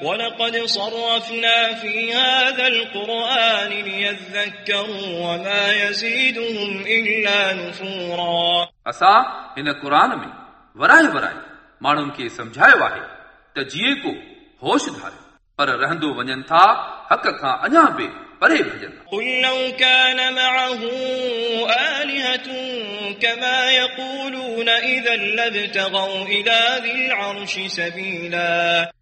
ولقد صرفنا في هذا القرآن ليذكروا وما يزيدهم إلا نفورا असां हिन क़ुर में वराए वराए माण्हुनि खे सम्झायो आहे त जीअं को होश धारे पर रहंदो वञनि था हक़ खां अञा बि परे भॼनि قل لو كان معه آلهة كما يقولون إذا لابتغوا إلى ذي العرش سبيلا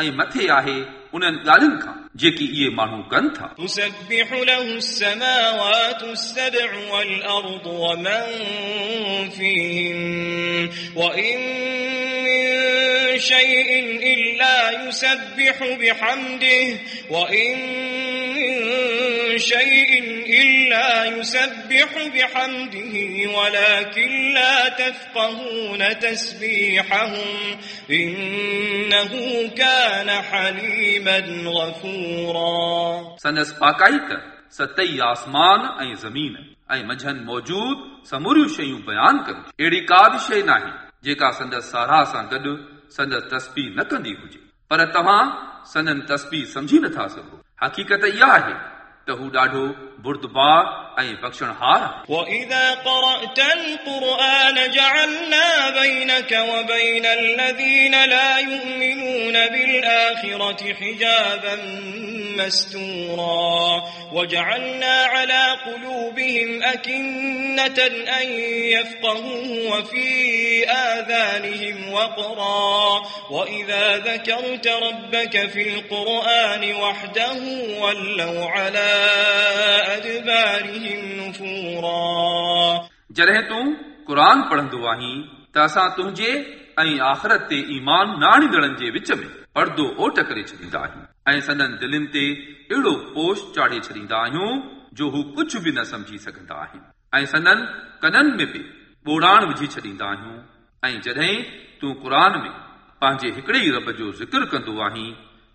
ऐं मथे आहे उन्हनि ॻाल्हियुनि खां जेकी इहे माण्हू कनि था تسبح له السماوات السبع والأرض ومن فيهن وإن من شيء إلا يسبح بحمده وإن من شيء إلا يسبح بحمده ولكن لا تفقهون تسبيحهم إنه كان حليما غفورا संदसि पाकाई त सतई आसमान ऐं ज़मीन ऐं मंझंदि मौजूद समूरियूं शयूं बयानु कनि अहिड़ी का बि शइ नाहे जेका संदसि साराह सां गॾु संदसि तस्बी न कंदी हुजे पर तव्हां संदन तस्बी सम्झी नथा सघो हक़ीक़त इहा आहे त हू ॾाढो बुर्दबार ऐं बख़्शणहार आहे وإذا قرأت القرآن جعلنا بينك وبين الذين لا يؤمنون بالآخرة حجابا مستورا وجعلنا على قلوبهم أكنة أن يفقهوه وفي آذانهم وقرا وإذا ذكرت ربك في القرآن وحده ولوا على أدبارهم نفورا जॾहिं तूं क़ुर पढ़ंदो आहीं त असां तुंहिंजे ऐं आख़िरत ते ईमान न आणींदड़नि जे विच में पर्दो ओट करे छॾींदा आहियूं ऐं सदन दिलनि ते अहिड़ो पोश चाढ़े छॾींदा आहियूं जो हू कुझु बि न सम्झी सघंदा आहिनि ऐं सदन कननि में बि ॿोड़ाण विझी छॾींदा आहियूं ऐं जॾहिं तूं क़ुर में पंहिंजे हिकिड़े ई रब जो ज़िक्र कंदो आहीं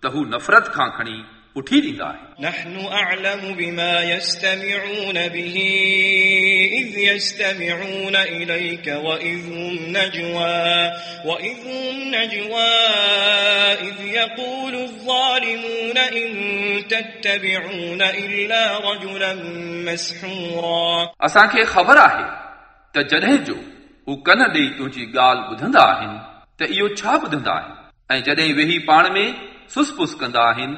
त हू नफ़रत खां खणी उठी ॾींदा आहिनि نحن أعلم بما يستمعون به إذ يستمعون إليك وإذ هم نجوى وإذ هم نجوى إذ يقول الظالمون إن تتبعون إلا رجلا مسحورا असांखे ख़बर आहे त जॾहिं जो हू कन ॾेई तुंहिंजी ॻाल्हि ॿुधंदा आहिनि त इहो छा ॿुधंदा आहिनि ऐं जॾहिं वेही पाण में सुसपुस कंदा आहिनि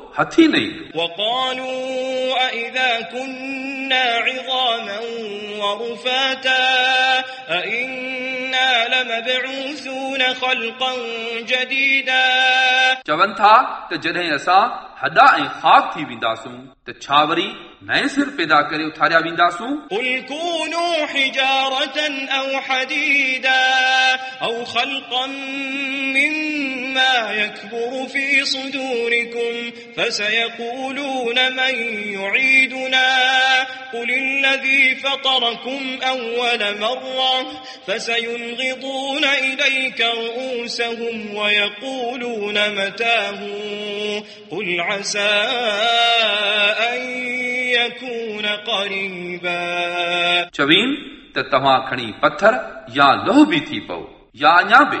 हथी न ईंदो وقالوا أئذا كنا عظاما ورفاتا أئنا لمبعوثون خلقا جديدا चवनि था त जॾहिं असां हॾा ऐं ख़ाक थी वेंदासूं त छा वरी नए सिर पैदा करे उथारिया वेंदासूं قل كونوا حجارة أو حديدا أو خلقا مما يكبر في صدوركم فسيقولون من يعيدنا قل الذي فطركم أول مرة فسينغضون إليك رؤوسهم ويقولون متاه قل عسى أن يكون قريبا चवीन त तव्हां खणी पथर या लोह बि थी पओ या अञा बि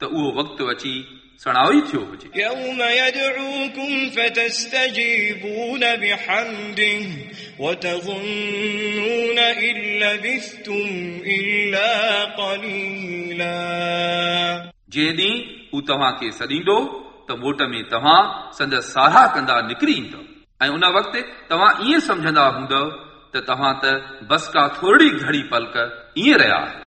त उहो वक़्तु अची सणाउ ई थियो हुजे يوم يدعوكم فتستجيبون بحمده وتظنون إن لبثتم إلا قليلا जंहिं ॾींहुं हू तव्हांखे सॾींदो त मोट में तव्हां संदसि साराह कंदा निकिरी ईंदव ऐं उन वक़्तु तव्हां ईअं सम्झंदा हूंदव त तव्हां त बस का थोरी घड़ी पलक ईअं रहिया आहियो